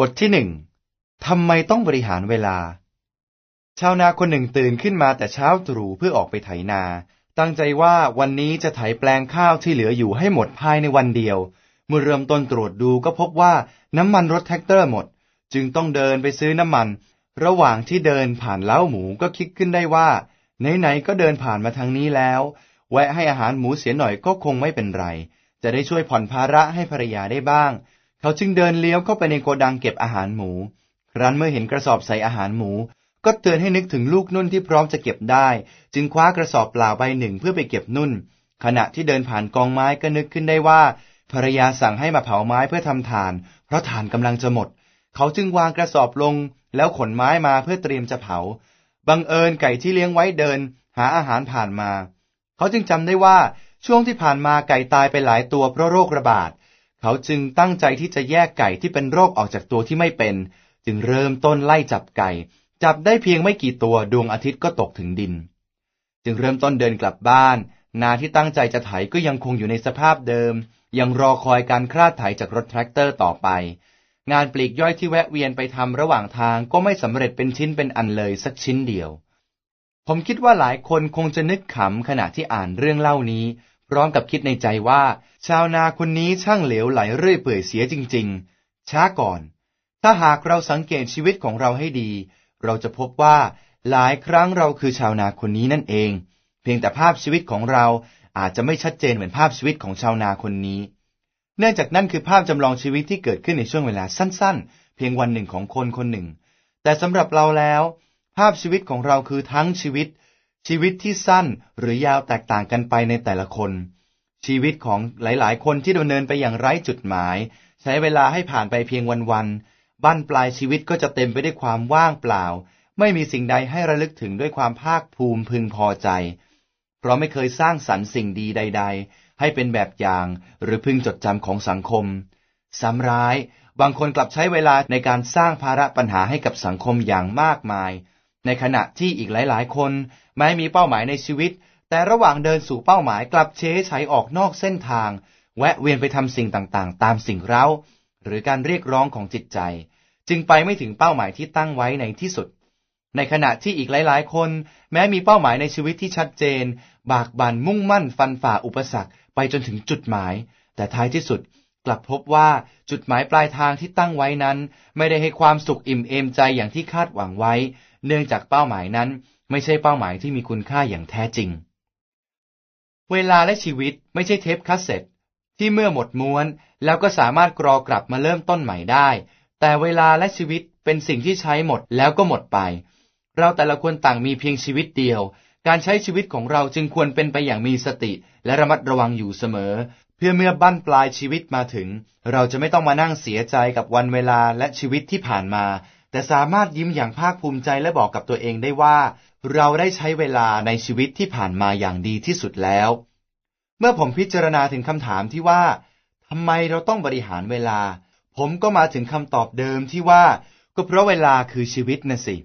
บทที่หนึ่งทำไมต้องบริหารเวลา ชาวนาคนหนึ่งตื่นขึ้นมาแต่เช้าตรู่เพื่อออกไปไถนา ตั้งใจว่าวันนี้จะไถแปลงข้าวที่เหลืออยู่ให้หมดภายในวันเดียว เมื่อเริ่มต้นตรวจดูก็พบว่าน้ำมันรถแท็กเตอร์หมด จึงต้องเดินไปซื้อน้ำมัน ระหว่างที่เดินผ่านเล้าหมูก็คิดขึ้นได้ว่า ไหนๆก็เดินผ่านมาทางนี้แล้ว แวะให้อาหารหมูเสียหน่อยก็คงไม่เป็นไร จะได้ช่วยผ่อนภาระให้ภรรยาได้บ้าง เขาจึงเดินเลี้ยวเข้าไปในโกดังเก็บอาหารหมู ครั้นเมื่อเห็นกระสอบใส่อาหารหมู ก็เตือนให้นึกถึงลูกนุ่นที่พร้อมจะเก็บได้ จึงคว้ากระสอบเปล่าใบหนึ่งเพื่อไปเก็บนุ่น ขณะที่เดินผ่านกองไม้ก็นึกขึ้นได้ว่า ภรรยาสั่งให้มาเผาไม้เพื่อทำถ่าน เพราะถ่านกำลังจะหมด เขาจึงวางกระสอบลง แล้วขนไม้มาเพื่อเตรียมจะเผา บังเอิญไก่ที่เลี้ยงไว้เดิน หาอาหารผ่านมา เขาจึงจำได้ว่าช่วงที่ผ่านมาไก่ตายไปหลายตัวเพราะโรคระบาด เขาจึงตั้งใจที่จะแยกไก่ที่เป็นโรคออกจากตัวที่ไม่เป็น จึงเริ่มต้นไล่จับไก่ จับได้เพียงไม่กี่ตัวดวงอาทิตย์ก็ตกถึงดิน จึงเริ่มต้นเดินกลับบ้าน นาที่ตั้งใจจะไถก็ยังคงอยู่ในสภาพเดิม ยังรอคอยการคลาดไถจากรถแทรกเตอร์ต่อไป งานปลีกย่อยที่แวะเวียนไปทำระหว่างทางก็ไม่สำเร็จเป็นชิ้นเป็นอันเลยสักชิ้นเดียวผมคิดว่าหลายคนคงจะนึกขำขณะที่อ่านเรื่องเล่านี้ พร้อมกับคิดในใจว่า ชาวนาคนนี้ช่างเหลวไหลเรื่อยเปื่อยเสียจริง ๆ ช้าก่อน ถ้าหากเราสังเกตชีวิตของเราให้ดี เราจะพบว่าหลายครั้งเราคือชาวนาคนนี้นั่นเอง เพียงแต่ภาพชีวิตของเราอาจจะไม่ชัดเจนเหมือนภาพชีวิตของชาวนาคนนี้ เนื่องจากนั่นคือภาพจำลองชีวิตที่เกิดขึ้นในช่วงเวลาสั้น ๆ เพียงวันหนึ่งของคนคนหนึ่ง แต่สำหรับเราแล้ว ภาพชีวิตของเราคือทั้งชีวิต ชีวิตที่สั้นหรือยาวแตกต่างกันไปในแต่ละคน ชีวิตของหลายๆ คนที่ดำเนินไปอย่างไร้จุดหมาย ใช้เวลาให้ผ่านไปเพียงวันๆบั้นปลายชีวิตก็จะเต็มไปด้วยความว่างเปล่า ไม่มีสิ่งใดให้ระลึกถึงด้วยความภาคภูมิพึงพอใจ เพราะไม่เคยสร้างสรรค์สิ่งดีใด ๆ ให้เป็นแบบอย่างหรือพึงจดจำของสังคมซ้ำร้ายบางคนกลับใช้เวลาในการสร้างภาระปัญหาให้กับสังคมอย่างมากมาย ในขณะที่อีกหลายๆ คนแม้มีเป้าหมายในชีวิต แต่ระหว่างเดินสู่เป้าหมายกลับเชใช้ออกนอกเส้นทาง แวะเวียนไปทำสิ่งต่างๆ ตามสิ่งเร้า หรือการเรียกร้องของจิตใจ จึงไปไม่ถึงเป้าหมายที่ตั้งไว้ในที่สุด ในขณะที่อีกหลายๆ คน แม้มีเป้าหมายในชีวิตที่ชัดเจน บากบั่นมุ่งมั่นฟันฝ่าอุปสรรคไปจนถึงจุดหมาย แต่ท้ายที่สุดกลับพบว่าจุดหมายปลายทางที่ตั้งไว้นั้น ไม่ได้ให้ความสุขอิ่มเอมใจอย่างที่คาดหวังไว้ เนื่องจากเป้าหมายนั้นไม่ใช่เป้าหมายที่มีคุณค่าอย่างแท้จริง เวลาและชีวิตไม่ใช่เทปคาสเซ็ตที่เมื่อหมดม้วนแล้วก็สามารถกรอกลับมาเริ่มต้นใหม่ได้ แต่เวลาและชีวิตเป็นสิ่งที่ใช้หมดแล้วก็หมดไป เราแต่ละคนต่างมีเพียงชีวิตเดียว การใช้ชีวิตของเราจึงควรเป็นไปอย่างมีสติ และระมัดระวังอยู่เสมอ เพื่อเมื่อบั้นปลายชีวิตมาถึง เราจะไม่ต้องมานั่งเสียใจกับวันเวลาและชีวิตที่ผ่านมา แต่สามารถยิ้มอย่างภาคภูมิใจและบอกกับตัวเองได้ว่า เราได้ใช้เวลาในชีวิตที่ผ่านมาอย่างดีที่สุดแล้ว เมื่อผมพิจารณาถึงคำถามที่ว่าทำไมเราต้องบริหารเวลา ผมก็มาถึงคำตอบเดิมที่ว่า ก็เพราะเวลาคือชีวิตนะสิ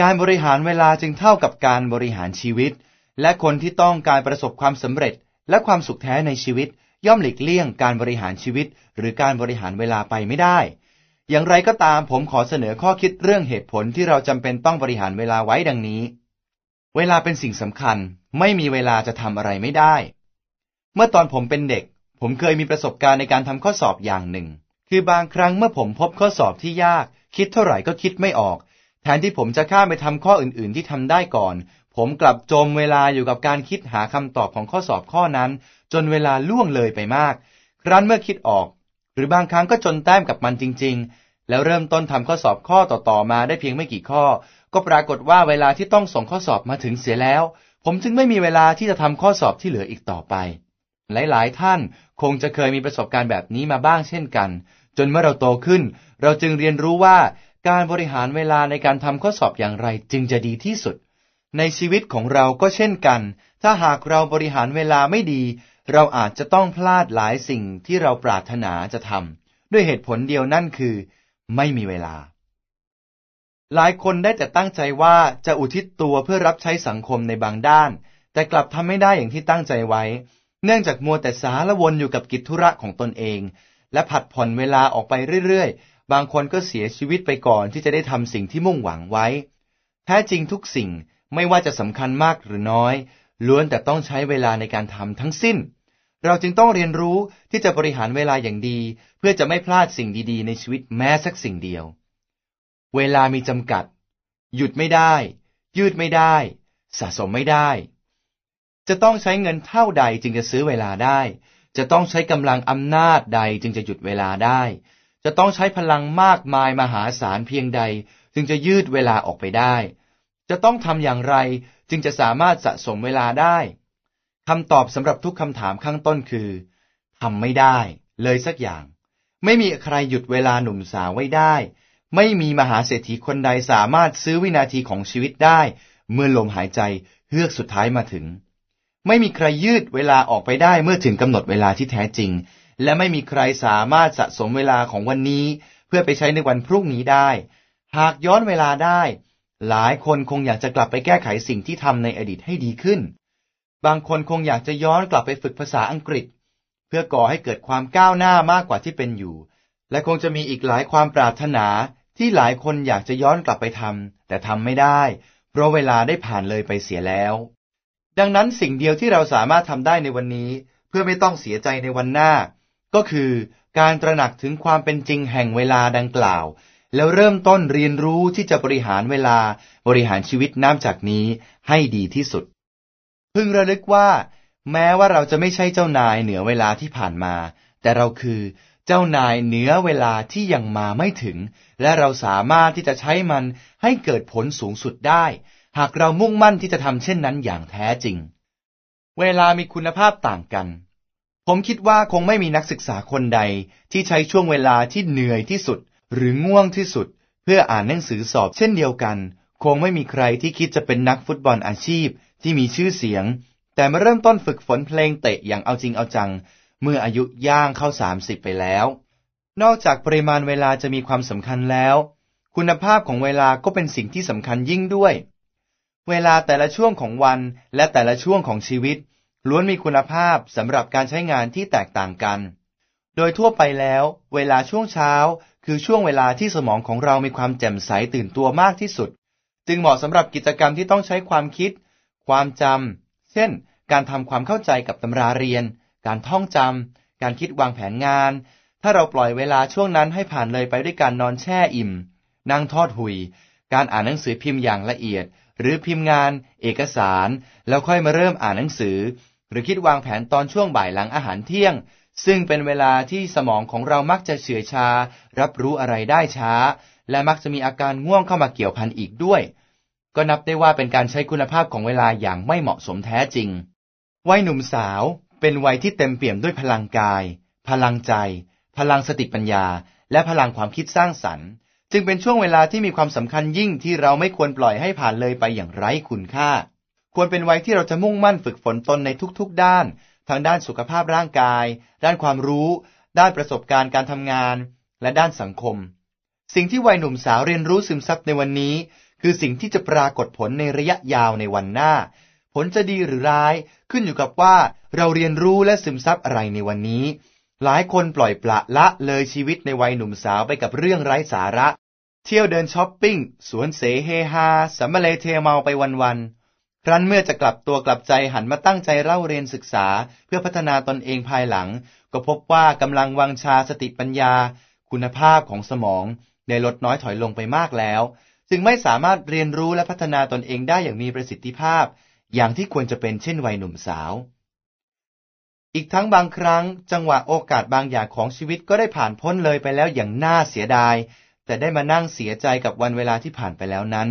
การบริหารเวลาจึงเท่ากับการบริหารชีวิต และคนที่ต้องการประสบความสำเร็จและความสุขแท้ในชีวิต ย่อมหลีกเลี่ยงการบริหารชีวิต หรือการบริหารเวลาไปไม่ได้ อย่างไรก็ตามผมขอเสนอข้อคิดเรื่องเหตุผลที่เราจำเป็นต้องบริหารเวลาไว้ดังนี้ เวลาเป็นสิ่งสำคัญ ไม่มีเวลาจะทำอะไรไม่ได้ เมื่อตอนผมเป็นเด็ก ผมเคยมีประสบการณ์ในการทำข้อสอบอย่างหนึ่ง คือบางครั้งเมื่อผมพบข้อสอบที่ยาก คิดเท่าไหร่ก็คิดไม่ออก แทนที่ผมจะข้ามไปทำข้ออื่น ๆ ที่ทำได้ก่อน ผมกลับจมเวลาอยู่กับการคิดหาคำตอบของข้อสอบข้อนั้น จนเวลาล่วงเลยไปมาก ครั้นเมื่อคิดออก หรือบางครั้งก็จนแต้มกับมันจริง ๆ แล้วเริ่มต้นทำข้อสอบข้อต่อๆมาได้เพียงไม่กี่ข้อ ก็ปรากฏว่าเวลาที่ต้องส่งข้อสอบมาถึงเสียแล้ว ผมจึงไม่มีเวลาที่จะทำข้อสอบที่เหลืออีกต่อไป หลายๆ ท่านคงจะเคยมีประสบการณ์แบบนี้มาบ้างเช่นกัน จนเมื่อเราโตขึ้น เราจึงเรียนรู้ว่าการบริหารเวลาในการทำข้อสอบอย่างไรจึงจะดีที่สุด ในชีวิตของเราก็เช่นกัน ถ้าหากเราบริหารเวลาไม่ดี เราอาจจะต้องพลาดหลายสิ่งที่เราปรารถนาจะทำด้วยเหตุผลเดียวนั่นคือ ไม่มีเวลา หลายคนได้แต่ตั้งใจว่าจะอุทิศตัวเพื่อรับใช้สังคมในบางด้าน แต่กลับทำไม่ได้อย่างที่ตั้งใจไว้ เนื่องจากมัวแต่สารวนอยู่กับกิจธุระของตนเอง และผัดผ่อนเวลาออกไปเรื่อยๆ บางคนก็เสียชีวิตไปก่อนที่จะได้ทำสิ่งที่มุ่งหวังไว้ แท้จริงทุกสิ่งไม่ว่าจะสำคัญมากหรือน้อย ล้วนแต่ต้องใช้เวลาในการทำทั้งสิ้น เราจึงต้องเรียนรู้ที่จะบริหารเวลาอย่างดี เพื่อจะไม่พลาดสิ่งดีๆ ในชีวิตแม้สักสิ่งเดียว เวลามีจำกัด หยุดไม่ได้ ยืดไม่ได้ สะสมไม่ได้ จะต้องใช้เงินเท่าใดจึงจะซื้อเวลาได้ จะต้องใช้กำลังอำนาจใดจึงจะหยุดเวลาได้ จะต้องใช้พลังมากมายมหาศาลเพียงใด จึงจะยืดเวลาออกไปได้ จะต้องทำอย่างไรจึงจะสามารถสะสมเวลาได้ คำตอบสำหรับทุกคำถามข้างต้นคือทำไม่ได้ เลยสักอย่าง ไม่มีใครหยุดเวลาหนุ่มสาวไว้ได้ ไม่มีมหาเศรษฐีคนใดสามารถซื้อวินาทีของชีวิตได้ เมื่อลมหายใจเฮือกสุดท้ายมาถึง ไม่มีใครยืดเวลาออกไปได้เมื่อถึงกำหนดเวลาที่แท้จริง และไม่มีใครสามารถสะสมเวลาของวันนี้ เพื่อไปใช้ในวันพรุ่งนี้ได้ หากย้อนเวลาได้ หลายคนคงอยากจะกลับไปแก้ไขสิ่งที่ทำในอดีตให้ดีขึ้น บางคนคงอยากจะย้อนกลับไปฝึกภาษาอังกฤษ เพื่อก่อให้เกิดความก้าวหน้ามากกว่าที่เป็นอยู่ และคงจะมีอีกหลายความปรารถนาที่หลายคนอยากจะย้อนกลับไปทำแต่ทำไม่ได้ เพราะเวลาได้ผ่านเลยไปเสียแล้ว ดังนั้นสิ่งเดียวที่เราสามารถทำได้ในวันนี้ เพื่อไม่ต้องเสียใจในวันหน้า ก็คือการตระหนักถึงความเป็นจริงแห่งเวลาดังกล่าว แล้วเริ่มต้นเรียนรู้ที่จะบริหารเวลาบริหารชีวิตน้ำจากนี้ให้ดีที่สุด พึงระลึกว่า แม้ว่าเราจะไม่ใช่เจ้านายเหนือเวลาที่ผ่านมา แต่เราคือเจ้านายเหนือเวลาที่ยังมาไม่ถึง และเราสามารถที่จะใช้มันให้เกิดผลสูงสุดได้ หากเรามุ่งมั่นที่จะทำเช่นนั้นอย่างแท้จริง เวลามีคุณภาพต่างกัน ผมคิดว่าคงไม่มีนักศึกษาคนใดที่ใช้ช่วงเวลาที่เหนื่อยที่สุด หรือง่วงที่สุด เพื่ออ่านหนังสือสอบเช่นเดียวกัน คงไม่มีใครที่คิดจะเป็นนักฟุตบอลอาชีพ ที่มีชื่อเสียง แต่มาเริ่มต้นฝึกฝนเพลงเตะอย่างเอาจริงเอาจัง เมื่ออายุย่างเข้าสามสิบไปแล้ว นอกจากปริมาณเวลาจะมีความสำคัญแล้ว คุณภาพของเวลาก็เป็นสิ่งที่สำคัญยิ่งด้วย เวลาแต่ละช่วงของวันและแต่ละช่วงของชีวิต ล้วนมีคุณภาพสำหรับการใช้งานที่แตกต่างกัน โดยทั่วไปแล้ว เวลาช่วงเช้า คือช่วงเวลาที่สมองของเรามีความแจ่มใสตื่นตัวมากที่สุด จึงเหมาะสำหรับกิจกรรมที่ต้องใช้ความคิด ความจำ เช่น การทำความเข้าใจกับตำราเรียน การท่องจำ การคิดวางแผนงาน ถ้าเราปล่อยเวลาช่วงนั้นให้ผ่านเลยไปด้วยการนอนแช่อิ่ม นั่งทอดหุย การอ่านหนังสือพิมพ์อย่างละเอียด หรือพิมพ์งาน เอกสาร แล้วค่อยมาเริ่มอ่านหนังสือ หรือคิดวางแผนตอนช่วงบ่ายหลังอาหารเที่ยง ซึ่งเป็นเวลาที่สมองของเรามักจะเฉื่อยชา รับรู้อะไรได้ช้า และมักจะมีอาการง่วงเข้ามาเกี่ยวพันอีกด้วย ก็นับได้ว่าเป็นการใช้คุณภาพของเวลาอย่างไม่เหมาะสมแท้จริง วัยหนุ่มสาวเป็นวัยที่เต็มเปี่ยมด้วยพลังกาย พลังใจ พลังสติปัญญา และพลังความคิดสร้างสรรค์ จึงเป็นช่วงเวลาที่มีความสำคัญยิ่งที่เราไม่ควรปล่อยให้ผ่านเลยไปอย่างไร้คุณค่า ควรเป็นวัยที่เราจะมุ่งมั่นฝึกฝนตนในทุกๆ ด้านทางด้านสุขภาพร่างกาย ด้านความรู้ ด้านประสบการณ์การทำงาน และด้านสังคม สิ่งที่วัยหนุ่มสาวเรียนรู้ซึมซับในวันนี้ คือสิ่งที่จะปรากฏผลในระยะยาวในวันหน้า ผลจะดีหรือร้ายขึ้นอยู่กับว่าเราเรียนรู้และซึมซับอะไรในวันนี้ หลายคนปล่อยปละละเลยชีวิตในวัยหนุ่มสาวไปกับเรื่องไร้สาระ เที่ยวเดินช้อปปิ้ง สวนเสเฮฮาสำมะเลเทเมาไปวันๆ ครั้นเมื่อจะกลับตัวกลับใจหันมาตั้งใจเล่าเรียนศึกษา เพื่อพัฒนาตนเองภายหลัง ก็พบว่ากำลังวังชาสติปัญญา คุณภาพของสมองได้ลดน้อยถอยลงไปมากแล้ว จึงไม่สามารถเรียนรู้และพัฒนาตนเองได้อย่างมีประสิทธิภาพ อย่างที่ควรจะเป็นเช่นวัยหนุ่มสาว อีกทั้งบางครั้ง จังหวะโอกาสบางอย่างของชีวิตก็ได้ผ่านพ้นเลยไปแล้วอย่างน่าเสียดาย แต่ได้มานั่งเสียใจกับวันเวลาที่ผ่านไปแล้วนั้น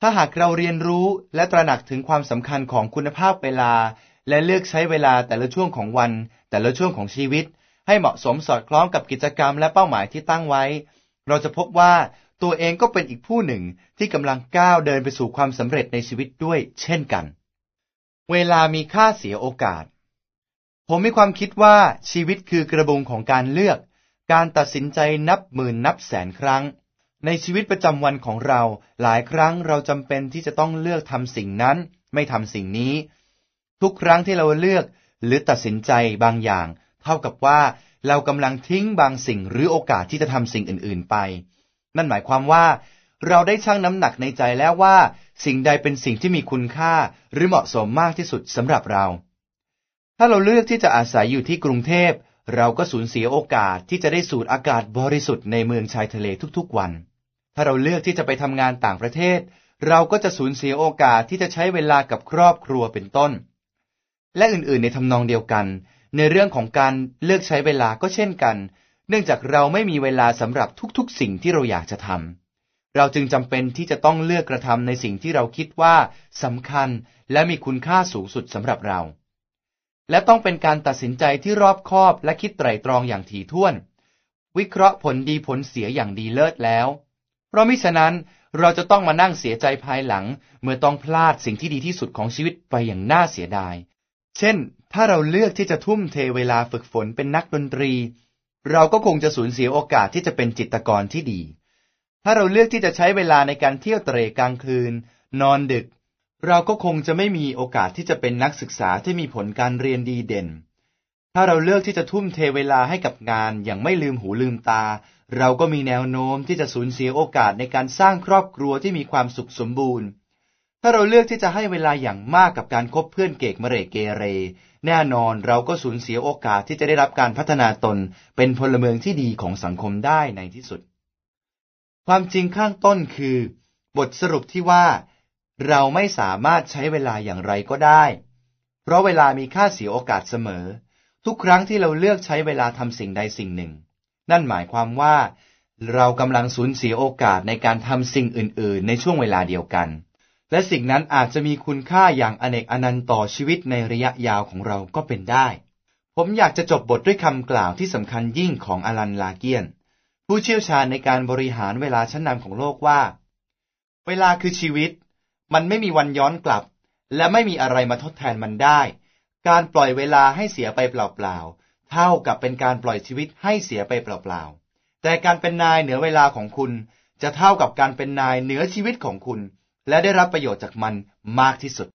ถ้าหากเราเรียนรู้และตระหนักถึงความสำคัญของคุณภาพเวลา และเลือกใช้เวลาแต่ละช่วงของวัน แต่ละช่วงของชีวิต ให้เหมาะสมสอดคล้องกับกิจกรรมและเป้าหมายที่ตั้งไว้ เราจะพบว่า ตัวเองก็เป็นอีกผู้หนึ่งที่กำลังก้าวเดินไปสู่ความสำเร็จในชีวิตด้วยเช่นกัน เวลามีค่าเสียโอกาส ผมมีความคิดว่าชีวิตคือกระบุงของการเลือก การตัดสินใจนับหมื่นนับแสนครั้ง ในชีวิตประจำวันของเรา หลายครั้งเราจำเป็นที่จะต้องเลือกทำสิ่งนั้น ไม่ทำสิ่งนี้ ทุกครั้งที่เราเลือกหรือตัดสินใจบางอย่าง เท่ากับว่าเรากำลังทิ้งบางสิ่งหรือโอกาสที่จะทำสิ่งอื่น ๆ ไป นั่นหมายความว่า เราได้ชั่งน้ำหนักในใจแล้วว่า สิ่งใดเป็นสิ่งที่มีคุณค่าหรือเหมาะสมมากที่สุดสำหรับเรา ถ้าเราเลือกที่จะอาศัยอยู่ที่กรุงเทพ เราก็สูญเสียโอกาสที่จะได้สูดอากาศบริสุทธิ์ในเมืองชายทะเลทุกๆวัน ถ้าเราเลือกที่จะไปทำงานต่างประเทศ เราก็จะสูญเสียโอกาสที่จะใช้เวลากับครอบครัวเป็นต้น และอื่นๆ ในทำนองเดียวกัน ในเรื่องของการเลือกใช้เวลาก็เช่นกัน เนื่องจากเราไม่มีเวลาสำหรับทุกๆ สิ่งที่เราอยากจะทำ เราจึงจำเป็นที่จะต้องเลือกกระทำในสิ่งที่เราคิดว่าสำคัญและมีคุณค่าสูงสุดสำหรับเรา และต้องเป็นการตัดสินใจที่รอบคอบและคิดไตร่ตรองอย่างถี่ถ้วน วิเคราะห์ผลดีผลเสียอย่างดีเลิศแล้ว เพราะมิฉะนั้นเราจะต้องมานั่งเสียใจภายหลัง เมื่อต้องพลาดสิ่งที่ดีที่สุดของชีวิตไปอย่างน่าเสียดาย เช่น ถ้าเราเลือกที่จะทุ่มเทเวลาฝึกฝนเป็นนักดนตรี เราก็คงจะสูญเสียโอกาสที่จะเป็นจิตรกรที่ดี ถ้าเราเลือกที่จะใช้เวลาในการเที่ยวเตร่กลางคืน นอนดึก เราก็คงจะไม่มีโอกาสที่จะเป็นนักศึกษาที่มีผลการเรียนดีเด่น ถ้าเราเลือกที่จะทุ่มเทเวลาให้กับงานอย่างไม่ลืมหูลืมตา เราก็มีแนวโน้มที่จะสูญเสียโอกาสในการสร้างครอบครัวที่มีความสุขสมบูรณ์ ถ้าเราเลือกที่จะให้เวลาอย่างมากกับการคบเพื่อนเกกมะเรเกเร แน่นอนเราก็สูญเสียโอกาสที่จะได้รับการพัฒนาตนเป็นพลเมืองที่ดีของสังคมได้ในที่สุด ความจริงข้างต้นคือ บทสรุปที่ว่า เราไม่สามารถใช้เวลาอย่างไรก็ได้ เพราะเวลามีค่าเสียโอกาสเสมอ ทุกครั้งที่เราเลือกใช้เวลาทำสิ่งใดสิ่งหนึ่ง นั่นหมายความว่า เรากำลังสูญเสียโอกาสในการทำสิ่งอื่น ๆ ในช่วงเวลาเดียวกัน และสิ่งนั้นอาจจะมีคุณค่าอย่างอเนกอนันต์ต่อชีวิตในระยะยาวของเราก็เป็นได้ ผมอยากจะจบบทด้วยคำกล่าวที่สำคัญยิ่งของอลันลาเกียน ผู้เชี่ยวชาญในการบริหารเวลาชั้นนำของโลกว่า เวลาคือชีวิต มันไม่มีวันย้อนกลับ และไม่มีอะไรมาทดแทนมันได้ การปล่อยเวลาให้เสียไปเปล่าๆ เท่ากับเป็นการปล่อยชีวิตให้เสียไปเปล่าๆ แต่การเป็นนายเหนือเวลาของคุณ จะเท่ากับการเป็นนายเหนือชีวิตของคุณ และได้รับประโยชน์จากมันมากที่สุด